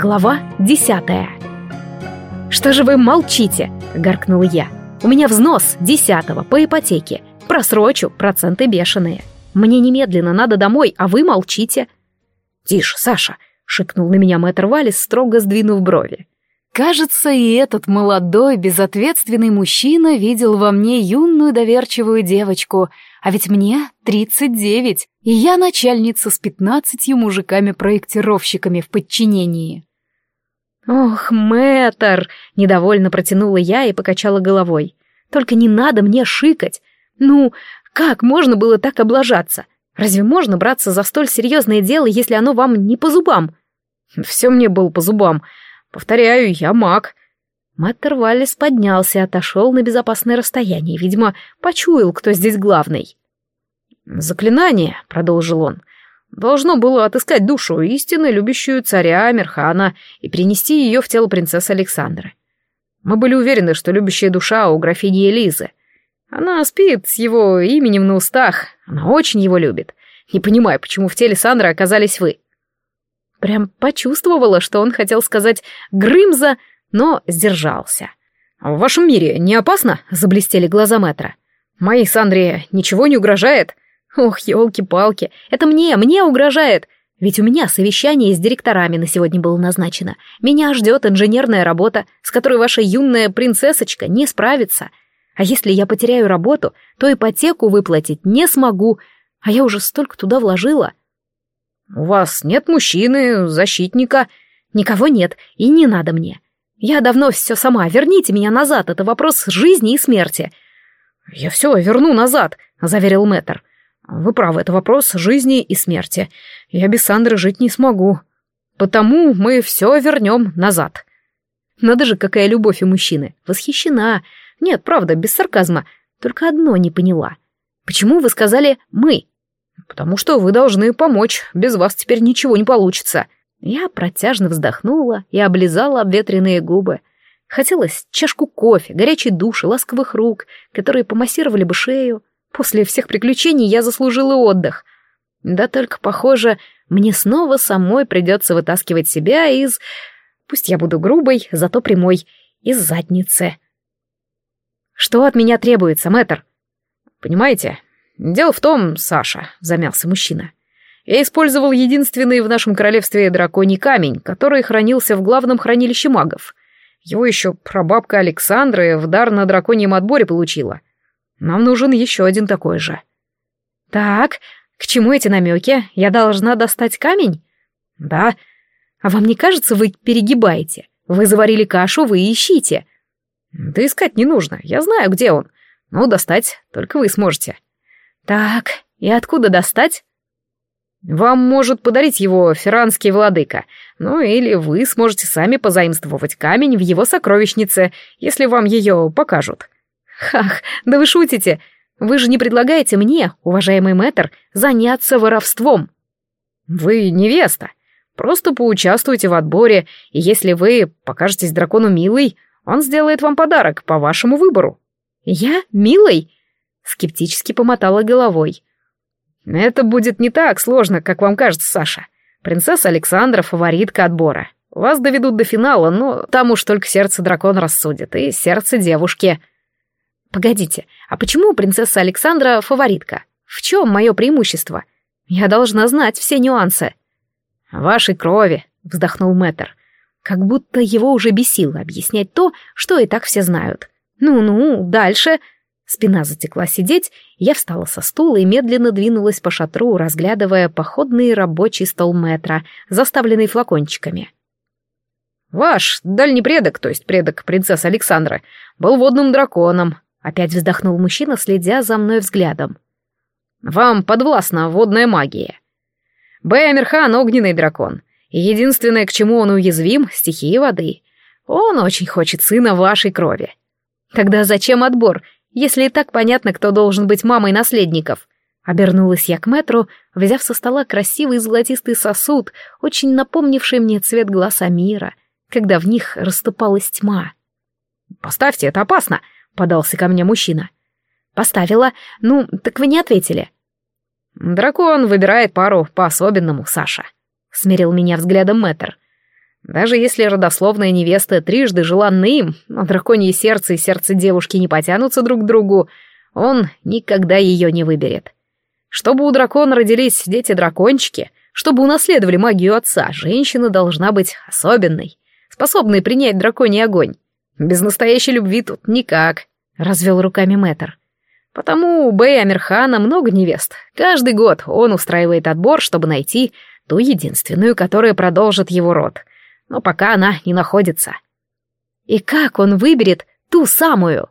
Глава десятая. «Что же вы молчите?» — горкнул я. «У меня взнос десятого по ипотеке. Просрочу, проценты бешеные. Мне немедленно надо домой, а вы молчите». «Тише, Саша!» — шикнул на меня мэтр Валис, строго сдвинув брови. Кажется, и этот молодой, безответственный мужчина видел во мне юную доверчивую девочку, а ведь мне тридцать девять, и я начальница с пятнадцатью мужиками-проектировщиками в подчинении. «Ох, мэтр!» — недовольно протянула я и покачала головой. «Только не надо мне шикать! Ну, как можно было так облажаться? Разве можно браться за столь серьезное дело, если оно вам не по зубам?» «Все мне было по зубам. Повторяю, я маг». Мэтр Валлис поднялся, отошел на безопасное расстояние, видимо, почуял, кто здесь главный. «Заклинание», — продолжил он, — «должно было отыскать душу истины, любящую царя Амирхана, и принести ее в тело принцессы Александры. Мы были уверены, что любящая душа у графини Элизы. Она спит с его именем на устах, она очень его любит. Не понимаю, почему в теле Сандры оказались вы». Прям почувствовала, что он хотел сказать «Грымза», но сдержался. «А «В вашем мире не опасно?» — заблестели глаза мэтра. «Моей Сандре ничего не угрожает?» Ох, елки-палки, это мне, мне угрожает. Ведь у меня совещание с директорами на сегодня было назначено. Меня ждет инженерная работа, с которой ваша юная принцессочка не справится. А если я потеряю работу, то ипотеку выплатить не смогу, а я уже столько туда вложила. У вас нет мужчины, защитника? Никого нет, и не надо мне. Я давно все сама, верните меня назад, это вопрос жизни и смерти. Я все верну назад, заверил мэтр. Вы правы, это вопрос жизни и смерти. Я без Сандры жить не смогу. Потому мы все вернем назад. Надо же, какая любовь у мужчины. Восхищена. Нет, правда, без сарказма. Только одно не поняла. Почему вы сказали «мы»? Потому что вы должны помочь. Без вас теперь ничего не получится. Я протяжно вздохнула и облизала обветренные губы. Хотелось чашку кофе, горячей души, ласковых рук, которые помассировали бы шею. После всех приключений я заслужила отдых. Да только, похоже, мне снова самой придется вытаскивать себя из... Пусть я буду грубой, зато прямой, из задницы. Что от меня требуется, мэтр? Понимаете, дело в том, Саша, замялся мужчина. Я использовал единственный в нашем королевстве драконий камень, который хранился в главном хранилище магов. Его еще прабабка Александра в дар на драконьем отборе получила. Нам нужен еще один такой же. Так, к чему эти намеки? Я должна достать камень? Да. А вам не кажется, вы перегибаете? Вы заварили кашу, вы ищите. Да искать не нужно, я знаю, где он. Ну, достать только вы сможете. Так, и откуда достать? Вам может подарить его ферранский владыка, ну или вы сможете сами позаимствовать камень в его сокровищнице, если вам ее покажут. Хах, да вы шутите. Вы же не предлагаете мне, уважаемый мэтр, заняться воровством. Вы невеста. Просто поучаствуйте в отборе, и если вы покажетесь дракону милой, он сделает вам подарок по вашему выбору. Я милой? Скептически помотала головой. Это будет не так сложно, как вам кажется, Саша. Принцесса Александра — фаворитка отбора. Вас доведут до финала, но там уж только сердце дракона рассудит, и сердце девушки — Погодите, а почему принцесса Александра фаворитка? В чем мое преимущество? Я должна знать все нюансы. Вашей крови, вздохнул Мэтр, как будто его уже бесило объяснять то, что и так все знают. Ну-ну, дальше. Спина затекла сидеть, я встала со стула и медленно двинулась по шатру, разглядывая походный рабочий стол Мэтра, заставленный флакончиками. «Ваш дальний предок, то есть предок принцессы Александры, был водным драконом, Опять вздохнул мужчина, следя за мной взглядом. «Вам подвластна водная магия. Б. Амирхан — огненный дракон, единственное, к чему он уязвим — стихия воды. Он очень хочет сына вашей крови. Тогда зачем отбор, если и так понятно, кто должен быть мамой наследников?» Обернулась я к метру, взяв со стола красивый золотистый сосуд, очень напомнивший мне цвет глаз Амира, когда в них расступалась тьма. «Поставьте, это опасно!» Подался ко мне мужчина. Поставила. Ну, так вы не ответили. Дракон выбирает пару по-особенному, Саша. Смирил меня взглядом мэтр. Даже если родословная невеста трижды желанна им, но драконье сердце и сердце девушки не потянутся друг к другу, он никогда ее не выберет. Чтобы у дракона родились дети-дракончики, чтобы унаследовали магию отца, женщина должна быть особенной, способной принять драконий огонь. Без настоящей любви тут никак, — развел руками мэтр. Потому у Бэй Амирхана много невест. Каждый год он устраивает отбор, чтобы найти ту единственную, которая продолжит его род. Но пока она не находится. И как он выберет ту самую?